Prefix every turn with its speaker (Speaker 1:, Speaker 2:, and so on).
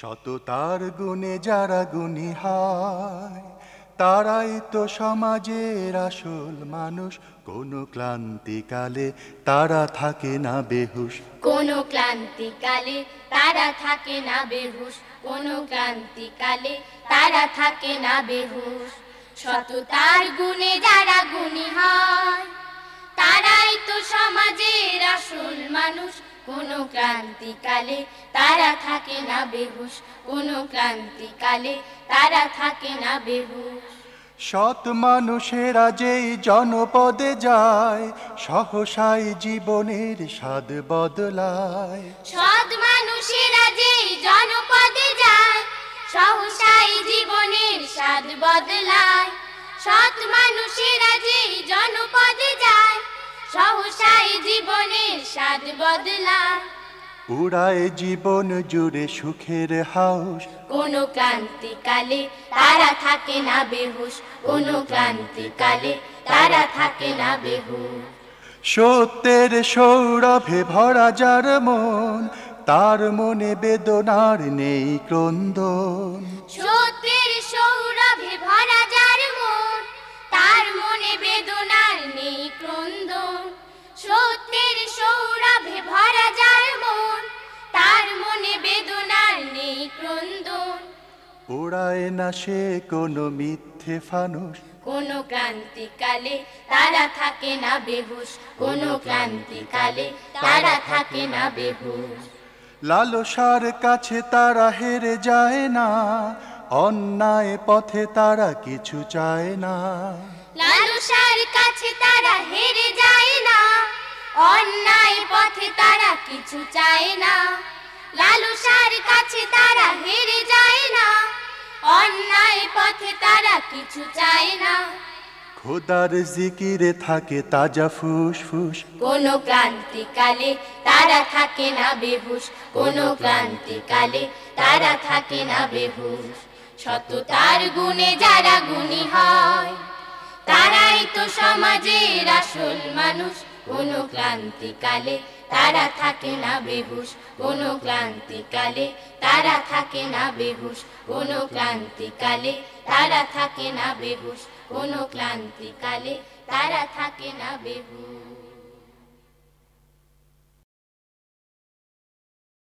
Speaker 1: সততার গুণে যারা গুণী হয়, তারাই তো সমাজের আসল মানুষ। কোনো ক্লান্তিকালে তারা থাকে না বেহুশ।
Speaker 2: কোনো ক্লান্তিকালে তারা থাকে না বেহুশ। কোনো ক্লান্তিকালে তারা থাকে না বেহুশ। সততার গুণে যারা গুণী হয়, তারাই তো সমাজের আসল মানুষ। কোনো ক্রান্তিকালে তারা থাকে না বেহুশ। কোনো ক্রান্তিকালে তারা থাকে না বেহুশ।
Speaker 1: সৎ মানুষেরা যেই জনপদে যায় সহসাই জীবনের স্বাদ বদলায়।
Speaker 2: সৎ মানুষেরা যেই জনপদে যায় সহসাই জীবনের স্বাদ বদলায়। সৎ মানুষেরা যেই জনপদে যায় জীবনের স্বাদ
Speaker 1: উড়ায় জীবন জুড়ে সুখের হাউস
Speaker 2: কোনো ক্রান্তিকালে তারা থাকে না বেহুশ। কোনো ক্রান্তিকালে তারা থাকে না বেহুশ।
Speaker 1: সত্যের সৌরভে ভরা যার মন তার মনে বেদনার নেই ক্রন্দন।
Speaker 2: সত্যের সৌরভে সৌরভে ভরা যার মন তার মনে বেদনার নেই ক্রন্দন।
Speaker 1: ওড়ায় না সে কোনো মিথ্যে ফানুষ।
Speaker 2: কোনো ক্রান্তিকালে তারা থাকে না বেহুশ। কোনো ক্রান্তিকালে তারা থাকে না বেহুশ।
Speaker 1: লালসার কাছে তারা হেরে যায় না অন্যায় পথে তারা কিছু চায় না।
Speaker 2: লালসার কাছে তারা হেরে যায় না অন্যায় তারা কিছু চায় না। লালসার কাছে তারা হেরে যায় না। অন্যায় পথে তারা কিছু চায় না।
Speaker 1: খোদার জিকিরে থাকে তাজা ফুসফুস।
Speaker 2: কোনো ক্রান্তিকালে তারা থাকে না বেহুশ। কোনো ক্রান্তিকালে তারা থাকে না বেহুশ। সততার গুণে যারা গুণী হয় তারাই তো সমাজের আসল মানুষ। কোনো ক্লান্তিকালে তারা থাকে না বেহুশ। কোনো ক্লান্তিকালে তারা থাকে না বেহুশ। কোনো ক্লান্তিকালে তারা থাকে না বেহুশ। কোনো ক্লান্তিকালে তারা থাকে না বেহুশ।